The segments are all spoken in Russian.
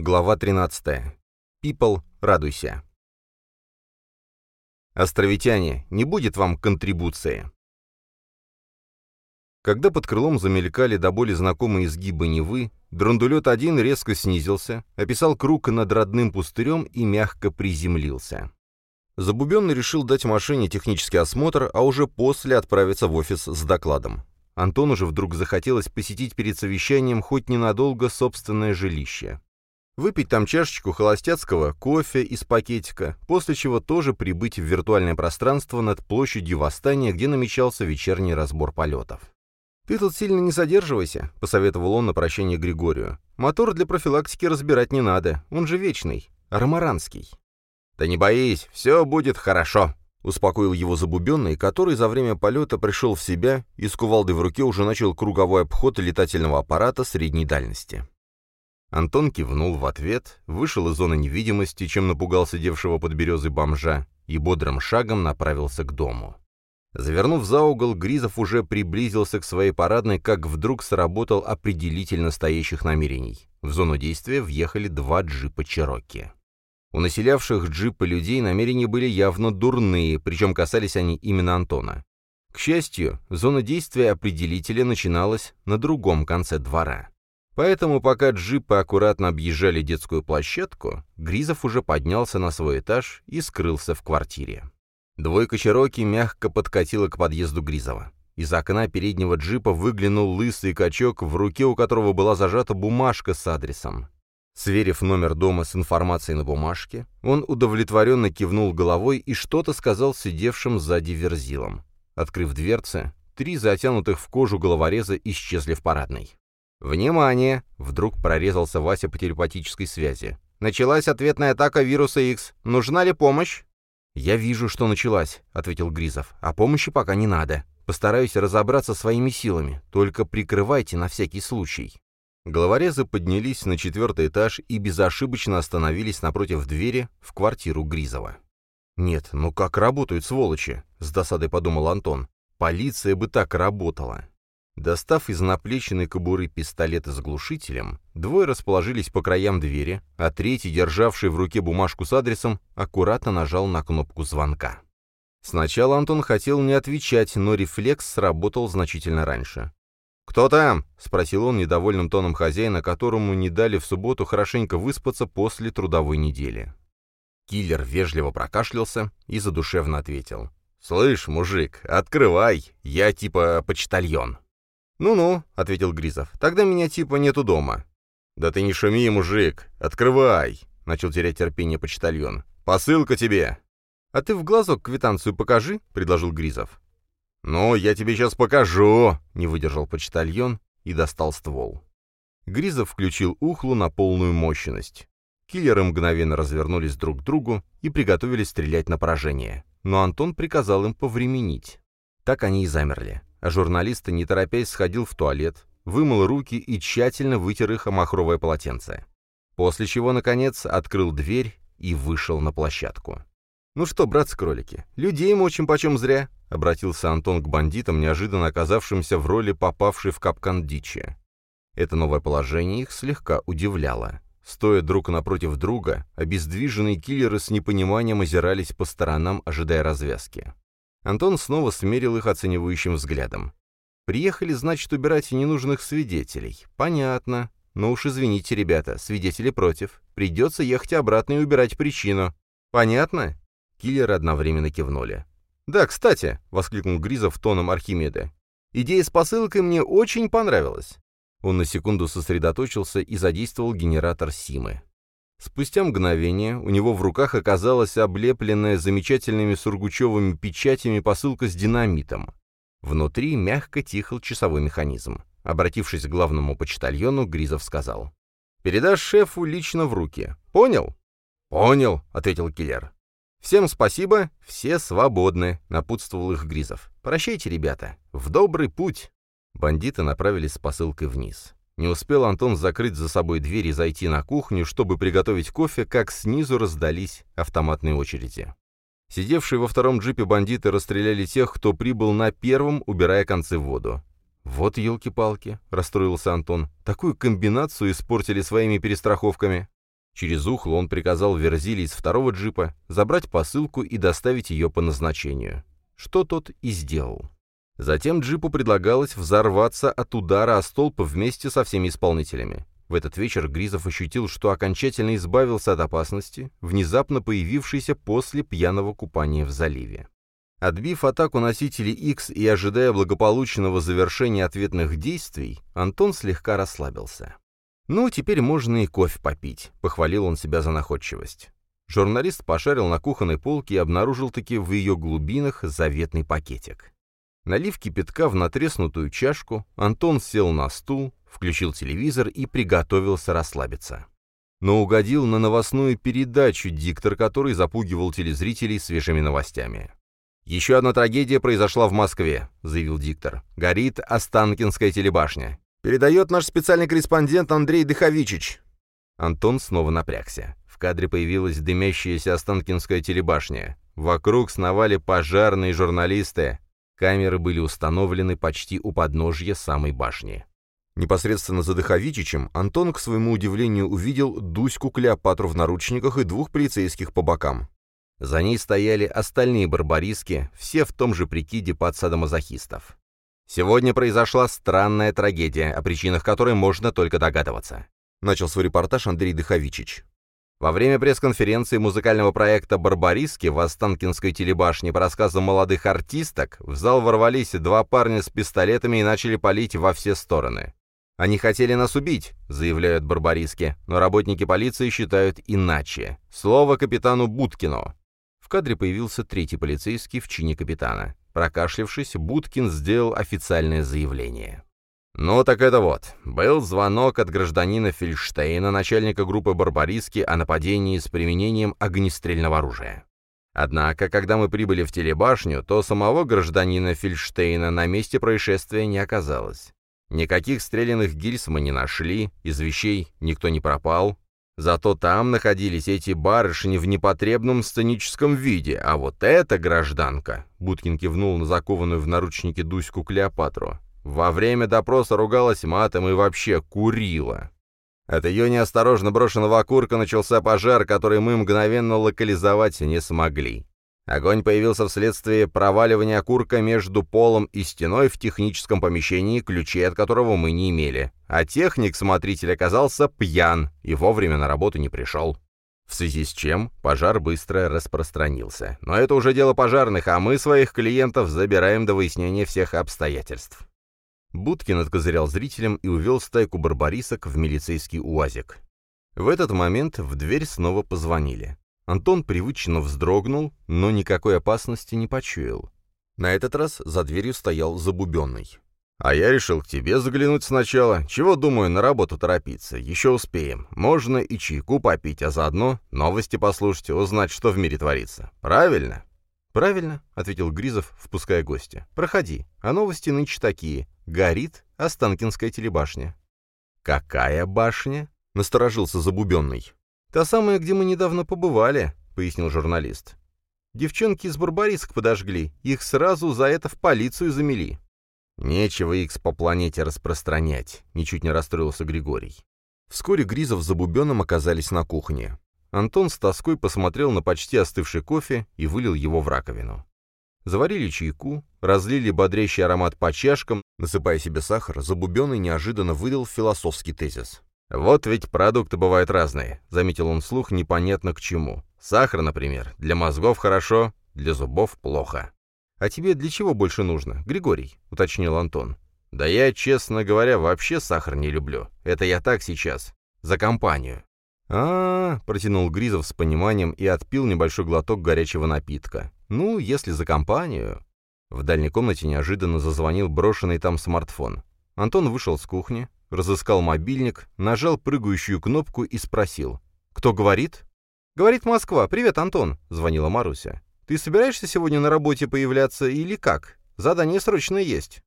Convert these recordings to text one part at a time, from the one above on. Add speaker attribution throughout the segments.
Speaker 1: Глава 13. People, радуйся. Островитяне, не будет вам контрибуции. Когда под крылом замелькали до боли знакомые изгибы Невы, драндулет-1 резко снизился, описал круг над родным пустырем и мягко приземлился. Забубенный решил дать машине технический осмотр, а уже после отправиться в офис с докладом. Антону же вдруг захотелось посетить перед совещанием хоть ненадолго собственное жилище. Выпить там чашечку холостяцкого, кофе из пакетика, после чего тоже прибыть в виртуальное пространство над площадью Восстания, где намечался вечерний разбор полетов. «Ты тут сильно не задерживайся», — посоветовал он на прощание Григорию. «Мотор для профилактики разбирать не надо, он же вечный, армаранский». «Да не боись, все будет хорошо», — успокоил его забубенный, который за время полета пришел в себя и с кувалдой в руке уже начал круговой обход летательного аппарата средней дальности. Антон кивнул в ответ, вышел из зоны невидимости, чем напугал сидевшего под березой бомжа, и бодрым шагом направился к дому. Завернув за угол, Гризов уже приблизился к своей парадной, как вдруг сработал определитель настоящих намерений. В зону действия въехали два джипа «Чероки». У населявших джипы людей намерения были явно дурные, причем касались они именно Антона. К счастью, зона действия определителя начиналась на другом конце двора. Поэтому, пока джипы аккуратно объезжали детскую площадку, Гризов уже поднялся на свой этаж и скрылся в квартире. Двойка Чероки мягко подкатила к подъезду Гризова. Из окна переднего джипа выглянул лысый качок, в руке у которого была зажата бумажка с адресом. Сверив номер дома с информацией на бумажке, он удовлетворенно кивнул головой и что-то сказал сидевшим сзади верзилам. Открыв дверцы, три затянутых в кожу головореза исчезли в парадной. «Внимание!» — вдруг прорезался Вася по телепатической связи. «Началась ответная атака вируса X. Нужна ли помощь?» «Я вижу, что началась», — ответил Гризов. «А помощи пока не надо. Постараюсь разобраться своими силами. Только прикрывайте на всякий случай». Головорезы поднялись на четвертый этаж и безошибочно остановились напротив двери в квартиру Гризова. «Нет, ну как работают сволочи?» — с досадой подумал Антон. «Полиция бы так работала». Достав из наплеченной кобуры пистолет с глушителем, двое расположились по краям двери, а третий, державший в руке бумажку с адресом, аккуратно нажал на кнопку звонка. Сначала Антон хотел не отвечать, но рефлекс сработал значительно раньше. «Кто там?» — спросил он недовольным тоном хозяина, которому не дали в субботу хорошенько выспаться после трудовой недели. Киллер вежливо прокашлялся и задушевно ответил. «Слышь, мужик, открывай, я типа почтальон». «Ну-ну», — ответил Гризов, — «тогда меня типа нету дома». «Да ты не шуми, мужик, открывай», — начал терять терпение почтальон. «Посылка тебе». «А ты в глазок квитанцию покажи», — предложил Гризов. «Ну, я тебе сейчас покажу», — не выдержал почтальон и достал ствол. Гризов включил ухлу на полную мощность. Киллеры мгновенно развернулись друг к другу и приготовились стрелять на поражение. Но Антон приказал им повременить. Так они и замерли а журналист, не торопясь, сходил в туалет, вымыл руки и тщательно вытер их о махровое полотенце. После чего, наконец, открыл дверь и вышел на площадку. «Ну что, братцы-кролики, людей мочим почем зря», — обратился Антон к бандитам, неожиданно оказавшимся в роли попавшей в капкан дичи. Это новое положение их слегка удивляло. Стоя друг напротив друга, обездвиженные киллеры с непониманием озирались по сторонам, ожидая развязки. Антон снова смерил их оценивающим взглядом. «Приехали, значит, убирать ненужных свидетелей. Понятно. Но уж извините, ребята, свидетели против. Придется ехать обратно и убирать причину. Понятно?» Киллеры одновременно кивнули. «Да, кстати», — воскликнул Гризов тоном Архимеда, «идея с посылкой мне очень понравилась». Он на секунду сосредоточился и задействовал генератор Симы. Спустя мгновение у него в руках оказалась облепленная замечательными сургучевыми печатями посылка с динамитом. Внутри мягко тихал часовой механизм. Обратившись к главному почтальону, Гризов сказал. «Передашь шефу лично в руки. Понял?» «Понял», — ответил киллер. «Всем спасибо, все свободны», — напутствовал их Гризов. «Прощайте, ребята. В добрый путь». Бандиты направились с посылкой вниз. Не успел Антон закрыть за собой дверь и зайти на кухню, чтобы приготовить кофе, как снизу раздались автоматные очереди. Сидевшие во втором джипе бандиты расстреляли тех, кто прибыл на первом, убирая концы в воду. «Вот елки-палки», — расстроился Антон, — «такую комбинацию испортили своими перестраховками». Через ухло он приказал Верзиле из второго джипа забрать посылку и доставить ее по назначению. Что тот и сделал. Затем джипу предлагалось взорваться от удара о столб вместе со всеми исполнителями. В этот вечер Гризов ощутил, что окончательно избавился от опасности, внезапно появившейся после пьяного купания в заливе. Отбив атаку носителей X и ожидая благополучного завершения ответных действий, Антон слегка расслабился. «Ну, теперь можно и кофе попить», — похвалил он себя за находчивость. Журналист пошарил на кухонной полке и обнаружил-таки в ее глубинах заветный пакетик. Налив кипятка в натреснутую чашку, Антон сел на стул, включил телевизор и приготовился расслабиться. Но угодил на новостную передачу, диктор которой запугивал телезрителей свежими новостями. «Еще одна трагедия произошла в Москве», — заявил диктор. «Горит Останкинская телебашня. Передает наш специальный корреспондент Андрей Дыховичич». Антон снова напрягся. В кадре появилась дымящаяся Останкинская телебашня. Вокруг сновали пожарные журналисты. Камеры были установлены почти у подножья самой башни. Непосредственно за Дыховичичем Антон, к своему удивлению, увидел Дуську Клеопатру в наручниках и двух полицейских по бокам. За ней стояли остальные барбариски, все в том же прикиде под садомазохистов. Сегодня произошла странная трагедия, о причинах которой можно только догадываться. Начал свой репортаж Андрей Дыховичич. Во время пресс-конференции музыкального проекта «Барбариски» в Останкинской телебашне по рассказам молодых артисток в зал ворвались два парня с пистолетами и начали палить во все стороны. «Они хотели нас убить», — заявляют барбариски, но работники полиции считают иначе. Слово капитану Будкину. В кадре появился третий полицейский в чине капитана. Прокашлявшись, Будкин сделал официальное заявление. «Ну так это вот. Был звонок от гражданина Фельштейна, начальника группы «Барбариски», о нападении с применением огнестрельного оружия. Однако, когда мы прибыли в телебашню, то самого гражданина Фельштейна на месте происшествия не оказалось. Никаких стрелянных гильз мы не нашли, из вещей никто не пропал. Зато там находились эти барышни в непотребном сценическом виде, а вот эта гражданка, Будкин кивнул на закованную в наручники Дуську Клеопатру, во время допроса ругалась матом и вообще курила. От ее неосторожно брошенного окурка начался пожар, который мы мгновенно локализовать не смогли. Огонь появился вследствие проваливания окурка между полом и стеной в техническом помещении, ключей от которого мы не имели. А техник-смотритель оказался пьян и вовремя на работу не пришел. В связи с чем пожар быстро распространился. Но это уже дело пожарных, а мы своих клиентов забираем до выяснения всех обстоятельств. Будкин откозырял зрителям и увел стайку барбарисок в милицейский уазик. В этот момент в дверь снова позвонили. Антон привычно вздрогнул, но никакой опасности не почуял. На этот раз за дверью стоял забубенный. «А я решил к тебе заглянуть сначала. Чего, думаю, на работу торопиться? Еще успеем. Можно и чайку попить, а заодно новости послушать, узнать, что в мире творится. Правильно?» «Правильно», — ответил Гризов, впуская гостя. «Проходи. А новости нынче такие. Горит Останкинская телебашня». «Какая башня?» — насторожился Забубенный. «Та самая, где мы недавно побывали», — пояснил журналист. «Девчонки из Барбариск подожгли, их сразу за это в полицию замели». «Нечего Икс по планете распространять», — ничуть не расстроился Григорий. Вскоре Гризов с Забубенным оказались на кухне. Антон с тоской посмотрел на почти остывший кофе и вылил его в раковину. Заварили чайку, разлили бодрящий аромат по чашкам, насыпая себе сахар, Забубенный неожиданно выдал философский тезис. «Вот ведь продукты бывают разные», — заметил он вслух непонятно к чему. «Сахар, например, для мозгов хорошо, для зубов плохо». «А тебе для чего больше нужно, Григорий?» — уточнил Антон. «Да я, честно говоря, вообще сахар не люблю. Это я так сейчас. За компанию». А, -а, -а протянул Гризов с пониманием и отпил небольшой глоток горячего напитка. «Ну, если за компанию...» В дальней комнате неожиданно зазвонил брошенный там смартфон. Антон вышел с кухни, разыскал мобильник, нажал прыгающую кнопку и спросил. «Кто говорит?» «Говорит Москва. Привет, Антон», — звонила Маруся. «Ты собираешься сегодня на работе появляться или как? Задание срочное есть».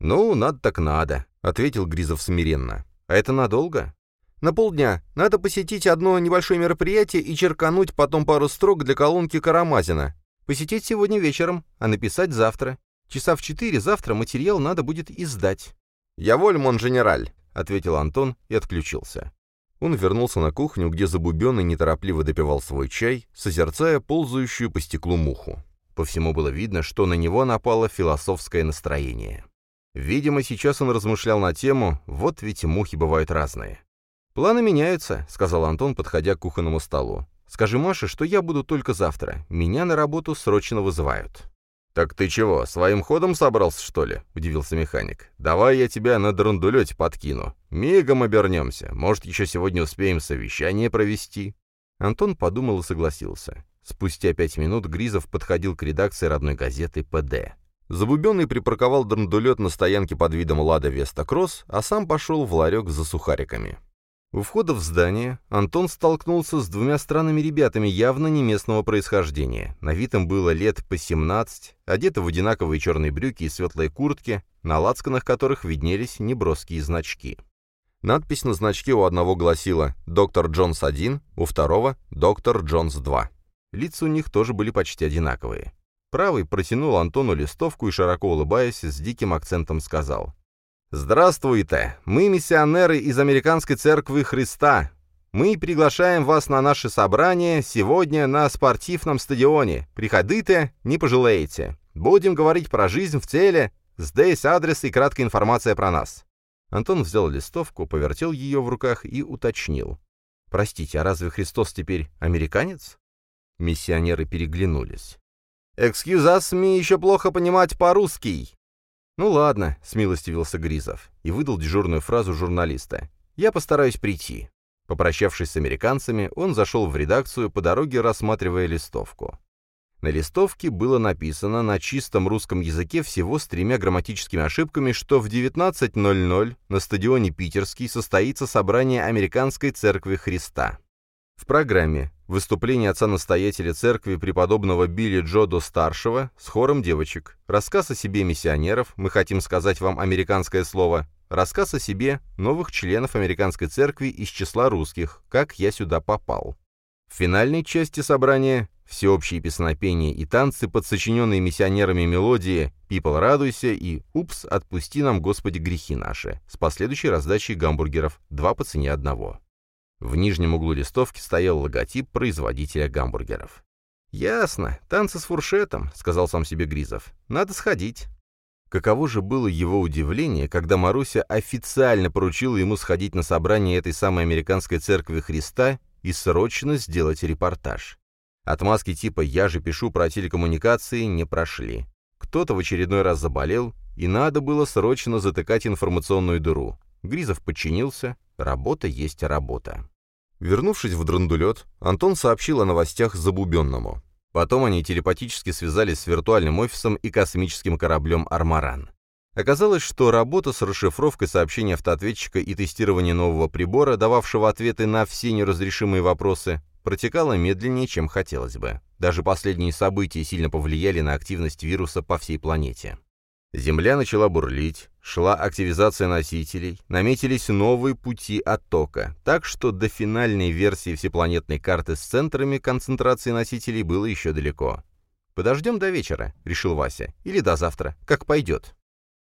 Speaker 1: «Ну, надо так надо», — ответил Гризов смиренно. «А это надолго?» «На полдня. Надо посетить одно небольшое мероприятие и черкануть потом пару строк для колонки Карамазина. Посетить сегодня вечером, а написать завтра. Часа в четыре завтра материал надо будет издать». «Я воль, мон генераль», — ответил Антон и отключился. Он вернулся на кухню, где Забубенный неторопливо допивал свой чай, созерцая ползающую по стеклу муху. По всему было видно, что на него напало философское настроение. Видимо, сейчас он размышлял на тему «Вот ведь мухи бывают разные». «Планы меняются», — сказал Антон, подходя к кухонному столу. «Скажи Маше, что я буду только завтра. Меня на работу срочно вызывают».
Speaker 2: «Так ты чего, своим ходом собрался, что ли?» — удивился механик. «Давай я тебя на драндулете подкину. Мигом обернемся. Может, еще сегодня успеем совещание провести?»
Speaker 1: Антон подумал и согласился. Спустя пять минут Гризов подходил к редакции родной газеты «ПД». Забубенный припарковал драндулет на стоянке под видом «Лада Веста Кросс», а сам пошел в ларек за сухариками. У входа в здание Антон столкнулся с двумя странными ребятами явно не местного происхождения. На вид им было лет по 17, одеты в одинаковые черные брюки и светлые куртки, на лацканах которых виднелись неброские значки. Надпись на значке у одного гласила «Доктор Джонс-1», у второго «Доктор Джонс-2». Лица у них тоже были почти одинаковые. Правый протянул Антону листовку и, широко улыбаясь, с диким акцентом сказал «Здравствуйте! Мы миссионеры из Американской Церкви Христа. Мы приглашаем вас на наше собрание сегодня на спортивном стадионе. Приходите, не пожалеете. Будем говорить про жизнь в теле. Здесь адрес и краткая информация про нас». Антон взял листовку, повертел ее в руках и уточнил. «Простите, а разве Христос теперь американец?» Миссионеры переглянулись.
Speaker 2: «Экскьюзас, мне еще плохо понимать по-русски»,
Speaker 1: «Ну ладно», — смилостивился Гризов и выдал дежурную фразу журналиста. «Я постараюсь прийти». Попрощавшись с американцами, он зашел в редакцию, по дороге рассматривая листовку. На листовке было написано на чистом русском языке всего с тремя грамматическими ошибками, что в 19.00 на стадионе «Питерский» состоится собрание Американской Церкви Христа. В программе выступление отца-настоятеля церкви преподобного Билли Джодо-старшего с хором девочек, рассказ о себе миссионеров, мы хотим сказать вам американское слово, рассказ о себе новых членов американской церкви из числа русских, как я сюда попал. В финальной части собрания всеобщие песнопения и танцы под сочиненные миссионерами мелодии «People, радуйся» и «Упс, отпусти нам, Господи, грехи наши» с последующей раздачей гамбургеров, два по цене одного. В нижнем углу листовки стоял логотип производителя гамбургеров. «Ясно, танцы с фуршетом», — сказал сам себе Гризов. «Надо сходить». Каково же было его удивление, когда Маруся официально поручила ему сходить на собрание этой самой американской церкви Христа и срочно сделать репортаж. Отмазки типа «я же пишу про телекоммуникации» не прошли. Кто-то в очередной раз заболел, и надо было срочно затыкать информационную дыру. Гризов подчинился, работа есть работа. Вернувшись в драндулет, Антон сообщил о новостях Забубенному. Потом они телепатически связались с виртуальным офисом и космическим кораблем «Армаран». Оказалось, что работа с расшифровкой сообщений автоответчика и тестирование нового прибора, дававшего ответы на все неразрешимые вопросы, протекала медленнее, чем хотелось бы. Даже последние события сильно повлияли на активность вируса по всей планете. Земля начала бурлить, шла активизация носителей, наметились новые пути оттока, так что до финальной версии всепланетной карты с центрами концентрации носителей было еще далеко. «Подождем до вечера», — решил Вася, — «или до завтра, как пойдет».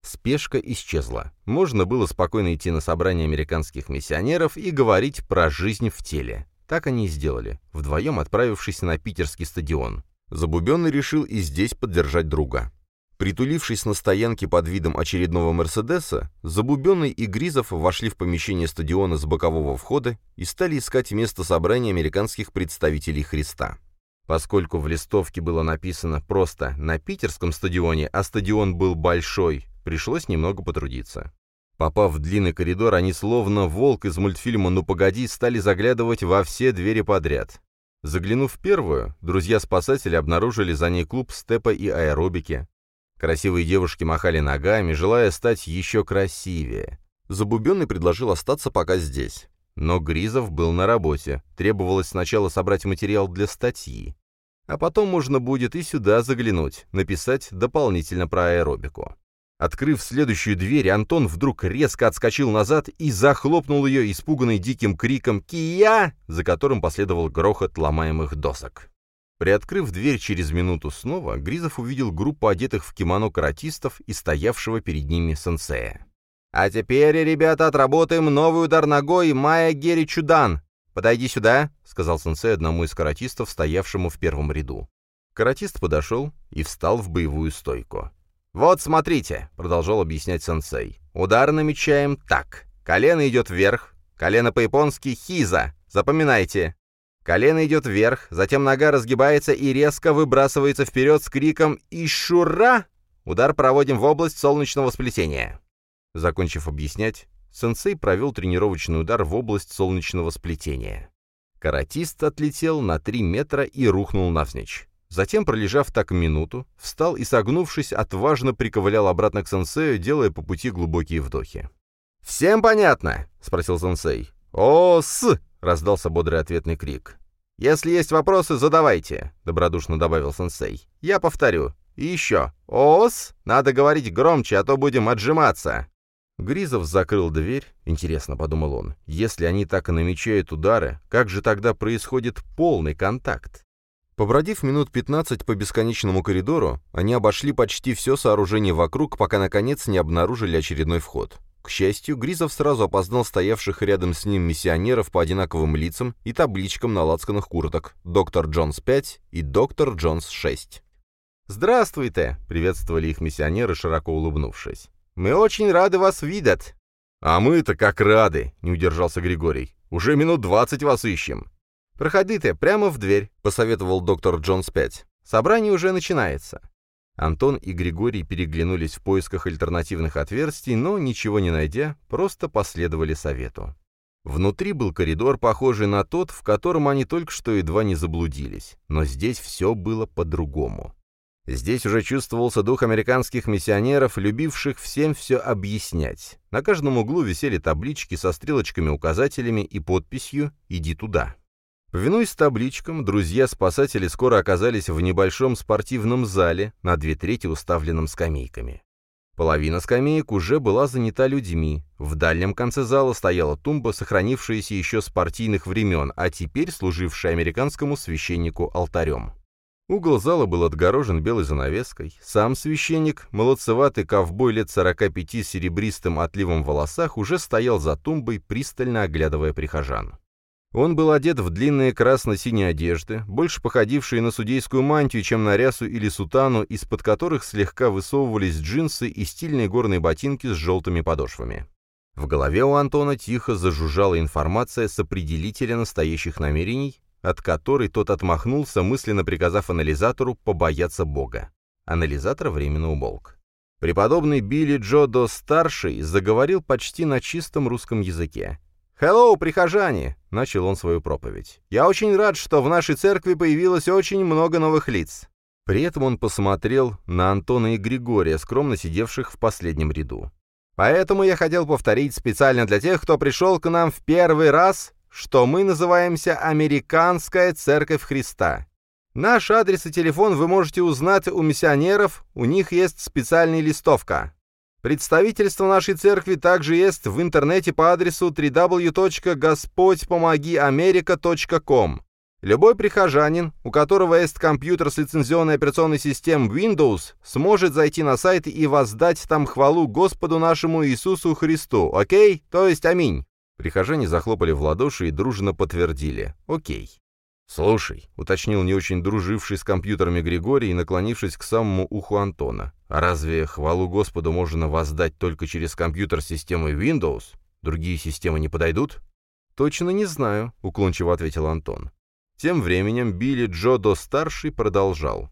Speaker 1: Спешка исчезла. Можно было спокойно идти на собрание американских миссионеров и говорить про жизнь в теле. Так они и сделали, вдвоем отправившись на питерский стадион. Забубенный решил и здесь поддержать друга. Притулившись на стоянке под видом очередного «Мерседеса», Забубенный и Гризов вошли в помещение стадиона с бокового входа и стали искать место собрания американских представителей Христа. Поскольку в листовке было написано просто «на питерском стадионе», а стадион был большой, пришлось немного потрудиться. Попав в длинный коридор, они словно волк из мультфильма «Ну погоди» стали заглядывать во все двери подряд. Заглянув в первую, друзья-спасатели обнаружили за ней клуб степа и аэробики, Красивые девушки махали ногами, желая стать еще красивее. Забубенный предложил остаться пока здесь. Но Гризов был на работе. Требовалось сначала собрать материал для статьи. А потом можно будет и сюда заглянуть, написать дополнительно про аэробику. Открыв следующую дверь, Антон вдруг резко отскочил назад и захлопнул ее, испуганный диким криком «Кия!», за которым последовал грохот ломаемых досок. Приоткрыв дверь через минуту снова, Гризов увидел группу одетых в кимоно каратистов и стоявшего перед ними сенсея. «А теперь, ребята, отработаем новый удар ногой Майя Герри Чудан. Подойди сюда», — сказал сенсей одному из каратистов, стоявшему в первом ряду. Каратист подошел и встал в боевую стойку. «Вот, смотрите», — продолжал объяснять сенсей. «Удар намечаем так. Колено идет вверх, колено по-японски «хиза». Запоминайте. Колено идет вверх, затем нога разгибается и резко выбрасывается вперед с криком «Ишура!». Удар проводим в область солнечного сплетения. Закончив объяснять, сенсей провел тренировочный удар в область солнечного сплетения. Каратист отлетел на 3 метра и рухнул навзничь. Затем, пролежав так минуту, встал и, согнувшись, отважно приковылял обратно к сенсею, делая по пути глубокие вдохи. «Всем понятно?» — спросил сенсей. «О-с!» — раздался бодрый ответный крик. «Если есть вопросы, задавайте», — добродушно добавил сенсей. «Я повторю. И еще. Ос! Надо говорить громче, а то будем отжиматься». Гризов закрыл дверь. Интересно, подумал он, если они так и намечают удары, как же тогда происходит полный контакт? Побродив минут 15 по бесконечному коридору, они обошли почти все сооружение вокруг, пока наконец не обнаружили очередной вход. К счастью, Гризов сразу опознал стоявших рядом с ним миссионеров по одинаковым лицам и табличкам на лацканах курток «Доктор Джонс 5» и «Доктор Джонс 6». «Здравствуйте!» — приветствовали их миссионеры, широко улыбнувшись. «Мы очень рады вас видеть!»
Speaker 2: «А мы-то как рады!» — не удержался Григорий. «Уже минут двадцать вас ищем!»
Speaker 1: «Проходите прямо в дверь», — посоветовал доктор Джонс 5. «Собрание уже начинается». Антон и Григорий переглянулись в поисках альтернативных отверстий, но, ничего не найдя, просто последовали совету. Внутри был коридор, похожий на тот, в котором они только что едва не заблудились, но здесь все было по-другому. Здесь уже чувствовался дух американских миссионеров, любивших всем все объяснять. На каждом углу висели таблички со стрелочками-указателями и подписью «Иди туда». Повинуясь табличкам, друзья-спасатели скоро оказались в небольшом спортивном зале, на две трети уставленном скамейками. Половина скамеек уже была занята людьми. В дальнем конце зала стояла тумба, сохранившаяся еще с партийных времен, а теперь служившая американскому священнику алтарем. Угол зала был отгорожен белой занавеской. Сам священник, молодцеватый ковбой лет 45 с серебристым отливом в волосах, уже стоял за тумбой, пристально оглядывая прихожан. Он был одет в длинные красно-синие одежды, больше походившие на судейскую мантию, чем на рясу или сутану, из-под которых слегка высовывались джинсы и стильные горные ботинки с желтыми подошвами. В голове у Антона тихо зажужжала информация с определителя настоящих намерений, от которой тот отмахнулся, мысленно приказав анализатору побояться Бога. Анализатор временно умолк. Преподобный Билли Джодо-старший заговорил почти на чистом русском языке. «Хеллоу, прихожане!» — начал он свою проповедь. «Я очень рад, что в нашей церкви появилось очень много новых лиц». При этом он посмотрел на Антона и Григория, скромно сидевших в последнем ряду. «Поэтому я хотел повторить специально для тех, кто пришел к нам в первый раз, что мы называемся Американская Церковь Христа. Наш адрес и телефон вы можете узнать у миссионеров, у них есть специальная листовка. Представительство нашей церкви также есть в интернете по адресу www.господьпомогиамерика.com. Любой прихожанин, у которого есть компьютер с лицензионной операционной системой Windows, сможет зайти на сайт и воздать там хвалу Господу нашему Иисусу Христу, окей? То есть аминь. Прихожане захлопали в ладоши и дружно подтвердили «Окей». «Слушай», — уточнил не очень друживший с компьютерами Григорий, наклонившись к самому уху Антона, «а разве хвалу Господу можно воздать только через компьютер системы Windows? Другие системы не подойдут?» «Точно не знаю», — уклончиво ответил Антон. Тем временем Билли Джодо-старший продолжал.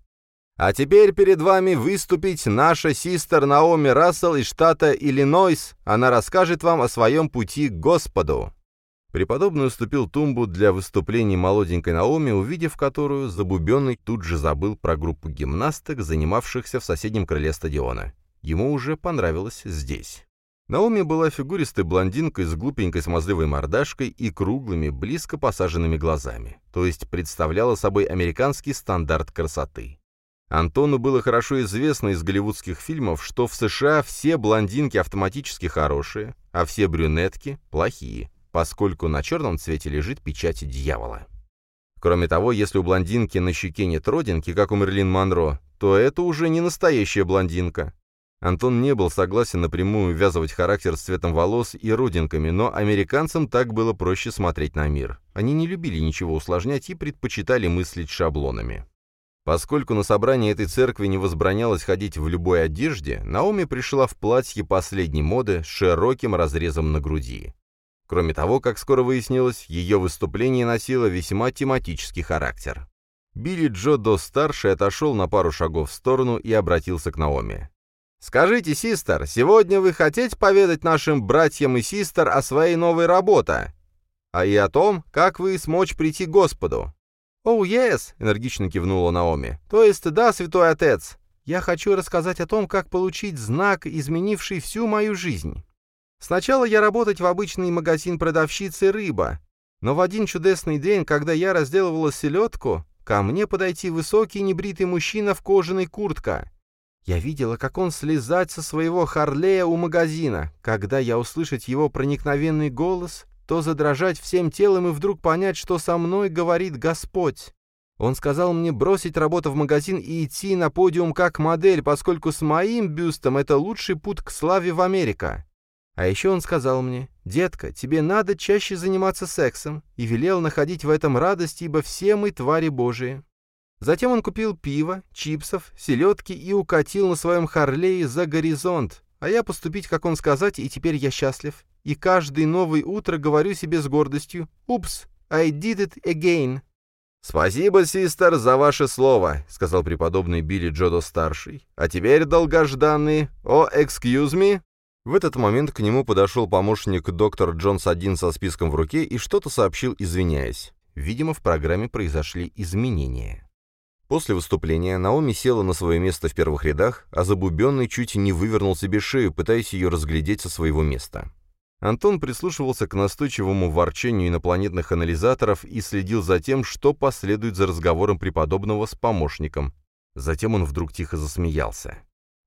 Speaker 1: А теперь перед вами выступить наша сестра Наоми Рассел из штата Иллинойс. Она расскажет вам о своем пути к Господу». Преподобный уступил тумбу для выступлений молоденькой Наоми, увидев которую, Забубенный тут же забыл про группу гимнасток, занимавшихся в соседнем крыле стадиона. Ему уже понравилось здесь. Наоми была фигуристой блондинкой с глупенькой смазливой мордашкой и круглыми, близко посаженными глазами, то есть представляла собой американский стандарт красоты. Антону было хорошо известно из голливудских фильмов, что в США все блондинки автоматически хорошие, а все брюнетки – плохие, поскольку на черном цвете лежит печать дьявола. Кроме того, если у блондинки на щеке нет родинки, как у Мерлин Монро, то это уже не настоящая блондинка. Антон не был согласен напрямую ввязывать характер с цветом волос и родинками, но американцам так было проще смотреть на мир. Они не любили ничего усложнять и предпочитали мыслить шаблонами. Поскольку на собрании этой церкви не возбранялось ходить в любой одежде, Наоми пришла в платье последней моды с широким разрезом на груди. Кроме того, как скоро выяснилось, ее выступление носило весьма тематический характер. Билли Джо До-старший отошел на пару шагов в сторону и обратился к Наоми. «Скажите, систер, сегодня вы хотите поведать нашим братьям и систер о своей новой работе, а и о том, как вы смочь прийти к Господу?» «Оу, oh, yes!» — энергично кивнула Наоми. «То есть, да, святой отец, я хочу рассказать о том, как получить знак, изменивший всю мою жизнь. Сначала я работать в обычный магазин продавщицы рыба, но в один чудесный день, когда я разделывала селедку, ко мне подойти высокий небритый мужчина в кожаной куртке. Я видела, как он слезать со своего Харлея у магазина. Когда я услышать его проникновенный голос, то задрожать всем телом и вдруг понять, что со мной говорит Господь. Он сказал мне бросить работу в магазин и идти на подиум как модель, поскольку с моим бюстом это лучший путь к славе в Америка. А еще он сказал мне, «Детка, тебе надо чаще заниматься сексом», и велел находить в этом радость, ибо все мы твари Божии. Затем он купил пиво, чипсов, селедки и укатил на своем Харлее за горизонт, а я поступить, как он сказать, и теперь я счастлив. И каждый новый утро говорю себе с гордостью «Упс, I did it again».
Speaker 2: «Спасибо, систер, за ваше слово», — сказал преподобный Билли Джодо-старший. «А теперь, долгожданный, о, excuse me».
Speaker 1: В этот момент к нему подошел помощник доктор Джонс-1 со списком в руке и что-то сообщил, извиняясь. Видимо, в программе произошли изменения. После выступления Наоми села на свое место в первых рядах, а Забубенный чуть не вывернул себе шею, пытаясь ее разглядеть со своего места. Антон прислушивался к настойчивому ворчанию инопланетных анализаторов и следил за тем, что последует за разговором преподобного с помощником. Затем он вдруг тихо засмеялся.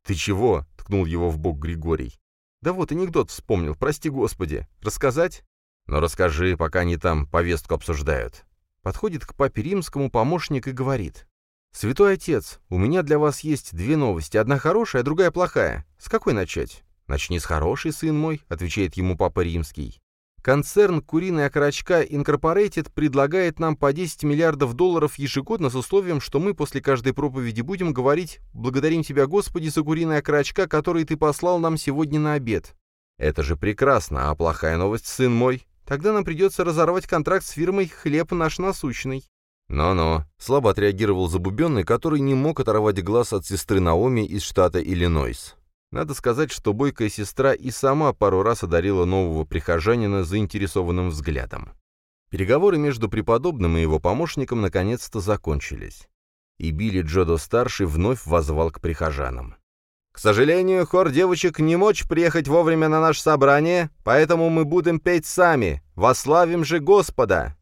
Speaker 1: «Ты чего?» — ткнул его в бок Григорий. «Да вот анекдот вспомнил, прости господи. Рассказать?» «Ну расскажи, пока они там повестку обсуждают». Подходит к папе римскому помощник и говорит. «Святой отец, у меня для вас есть две новости, одна хорошая, а другая плохая. С какой начать?» «Начни с хорошей, сын мой», — отвечает ему папа римский. Концерн «Куриная окорочка Инкорпорейтед» предлагает нам по 10 миллиардов долларов ежегодно с условием, что мы после каждой проповеди будем говорить «Благодарим Тебя, Господи, за куриная окорочка, который Ты послал нам сегодня на обед». Это же прекрасно, а плохая новость, сын мой. Тогда нам придется разорвать контракт с фирмой «Хлеб наш насущный». «Но-но», — слабо отреагировал Забубенный, который не мог оторвать глаз от сестры Наоми из штата Иллинойс. Надо сказать, что бойкая сестра и сама пару раз одарила нового прихожанина заинтересованным взглядом. Переговоры между преподобным и его помощником наконец-то закончились. И Билли Джодо-старший вновь возвал к прихожанам. «К сожалению, хор девочек не мочь приехать вовремя на наше собрание, поэтому мы будем петь сами. Вославим же Господа!»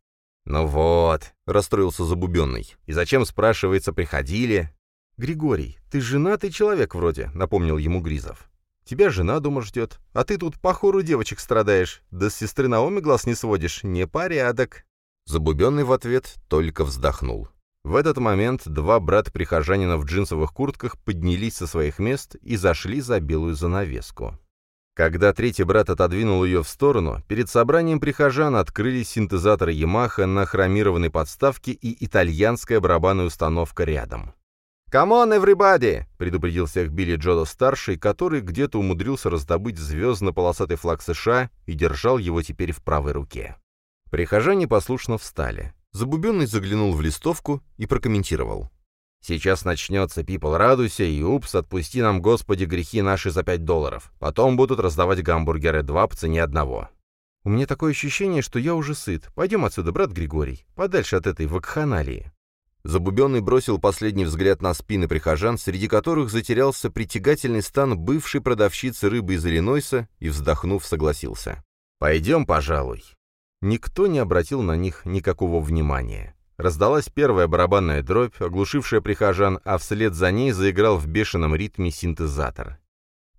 Speaker 1: «Ну вот», — расстроился Забубенный. «И зачем, спрашивается, приходили?» «Григорий, ты женатый человек вроде», — напомнил ему Гризов. «Тебя жена дома ждет, а ты тут по хору девочек страдаешь, да с сестры Наоми глаз не сводишь. Непорядок». Забубенный в ответ только вздохнул. В этот момент два брата-прихожанина в джинсовых куртках поднялись со своих мест и зашли за белую занавеску. Когда третий брат отодвинул ее в сторону, перед собранием прихожан открылись синтезаторы Yamaha на хромированной подставке и итальянская барабанная установка рядом. «Come on, everybody!» — предупредил всех Билли Джодо-старший, который где-то умудрился раздобыть звездно-полосатый флаг США и держал его теперь в правой руке. Прихожане послушно встали. Забубенный заглянул в листовку и прокомментировал. Сейчас начнется, пипл, радуйся, и упс, отпусти нам, Господи, грехи наши за пять долларов. Потом будут раздавать гамбургеры два по цене одного. У меня такое ощущение, что я уже сыт. Пойдем отсюда, брат Григорий, подальше от этой вакханалии. Забубенный бросил последний взгляд на спины прихожан, среди которых затерялся притягательный стан бывшей продавщицы рыбы из Иллинойса, и, вздохнув, согласился. «Пойдем, пожалуй». Никто не обратил на них никакого внимания. Раздалась первая барабанная дробь, оглушившая прихожан, а вслед за ней заиграл в бешеном ритме синтезатор.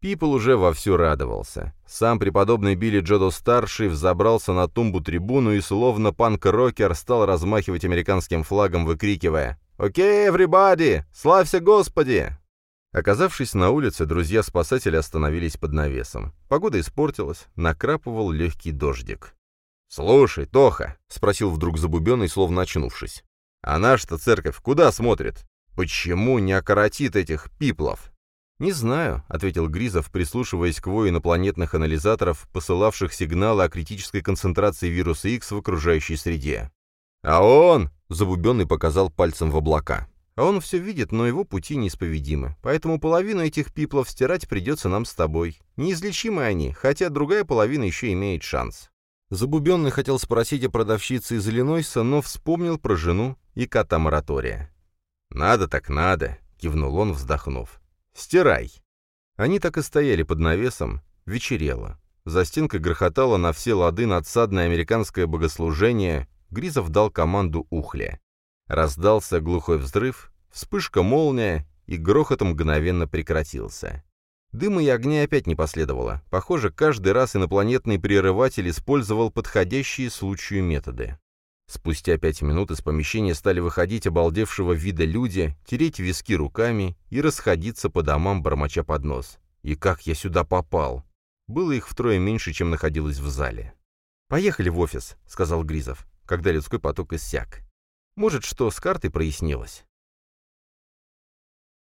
Speaker 1: Пипл уже вовсю радовался. Сам преподобный Билли Джодо-старший взобрался на тумбу-трибуну и словно панк-рокер стал размахивать американским флагом, выкрикивая «Окей, okay, everybody! Славься Господи!» Оказавшись на улице, друзья-спасатели остановились под навесом. Погода испортилась, накрапывал легкий дождик.
Speaker 2: «Слушай, Тоха», —
Speaker 1: спросил вдруг Забубенный, словно очнувшись, —
Speaker 2: «а наша-то церковь куда смотрит? Почему не окоротит этих пиплов?»
Speaker 1: «Не знаю», — ответил Гризов, прислушиваясь к вою инопланетных анализаторов, посылавших сигналы о критической концентрации вируса X в окружающей среде.
Speaker 2: «А он?»
Speaker 1: — Забубенный показал пальцем в облака. «А он все видит, но его пути неисповедимы. Поэтому половину этих пиплов стирать придется нам с тобой. Неизлечимы они, хотя другая половина еще имеет шанс». Забубенный хотел спросить о продавщице из Иллинойса, но вспомнил про жену и кота моратория.
Speaker 2: «Надо так надо», — кивнул он, вздохнув.
Speaker 1: «Стирай». Они так и стояли под навесом. Вечерело. За стенкой грохотало на все лады надсадное американское богослужение. Гризов дал команду ухля. Раздался глухой взрыв, вспышка молния, и грохот мгновенно прекратился. Дыма и огня опять не последовало. Похоже, каждый раз инопланетный прерыватель использовал подходящие случаю методы. Спустя пять минут из помещения стали выходить обалдевшего вида люди, тереть виски руками и расходиться по домам, бормоча под нос. «И как я сюда попал?» Было их втрое меньше, чем находилось в зале. «Поехали в офис», — сказал Гризов, когда людской поток иссяк. «Может, что с картой прояснилось?»